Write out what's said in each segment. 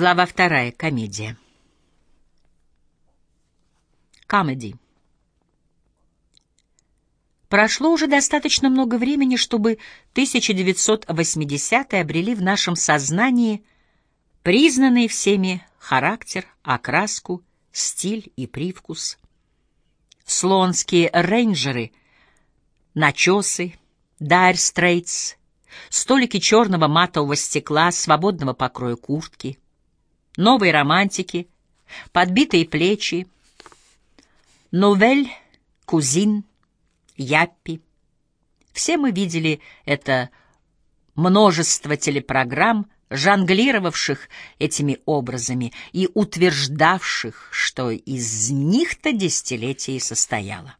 Глава вторая. Комедия. Комедий. Прошло уже достаточно много времени, чтобы 1980-е обрели в нашем сознании признанные всеми характер, окраску, стиль и привкус. Слонские рейнджеры, начесы, дайр стрейтс, столики черного матового стекла, свободного покроя куртки, новые романтики, подбитые плечи, новель, кузин, яппи. Все мы видели это множество телепрограмм, жонглировавших этими образами и утверждавших, что из них-то десятилетие состояло.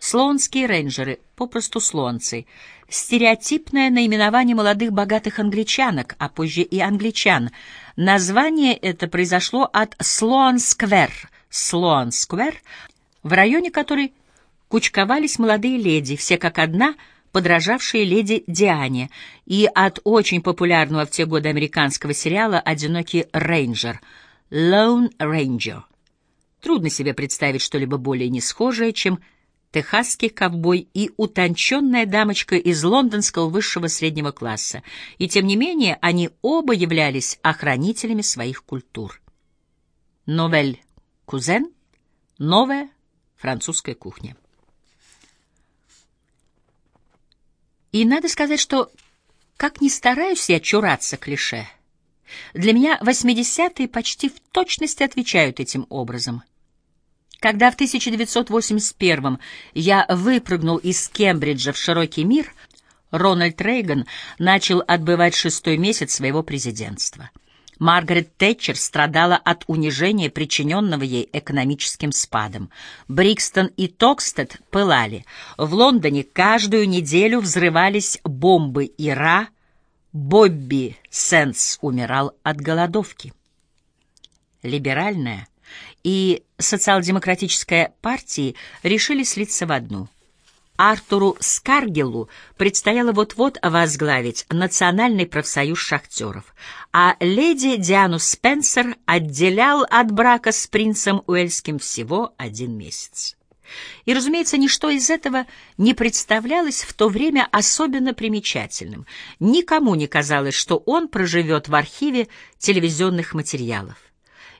Слоунские рейнджеры, попросту слонцы, стереотипное наименование молодых богатых англичанок, а позже и англичан. Название это произошло от Слоан-сквер, Слоан-сквер, в районе которой кучковались молодые леди, все как одна, подражавшие леди Диане, и от очень популярного в те годы американского сериала «Одинокий рейнджер» Lone Ranger. Трудно себе представить что-либо более несхожее, чем техасский ковбой и утонченная дамочка из лондонского высшего среднего класса, и тем не менее они оба являлись охранителями своих культур. Новель Кузен — новая французская кухня. И надо сказать, что, как ни стараюсь я чураться клише, для меня восьмидесятые почти в точности отвечают этим образом — когда в 1981 я выпрыгнул из Кембриджа в широкий мир, Рональд Рейган начал отбывать шестой месяц своего президентства. Маргарет Тэтчер страдала от унижения, причиненного ей экономическим спадом. Брикстон и Токстед пылали. В Лондоне каждую неделю взрывались бомбы Ира. Бобби Сенс умирал от голодовки. Либеральная, и социал-демократическая партии решили слиться в одну. Артуру Скаргелу предстояло вот-вот возглавить Национальный профсоюз шахтеров, а леди Диану Спенсер отделял от брака с принцем Уэльским всего один месяц. И, разумеется, ничто из этого не представлялось в то время особенно примечательным. Никому не казалось, что он проживет в архиве телевизионных материалов.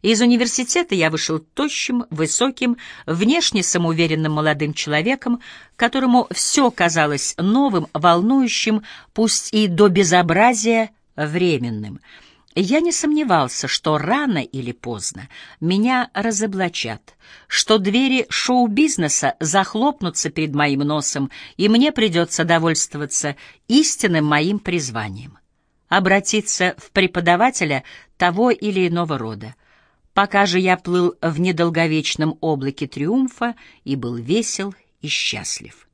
Из университета я вышел тощим, высоким, внешне самоуверенным молодым человеком, которому все казалось новым, волнующим, пусть и до безобразия временным. Я не сомневался, что рано или поздно меня разоблачат, что двери шоу-бизнеса захлопнутся перед моим носом, и мне придется довольствоваться истинным моим призванием — обратиться в преподавателя того или иного рода. Пока же я плыл в недолговечном облаке триумфа и был весел и счастлив.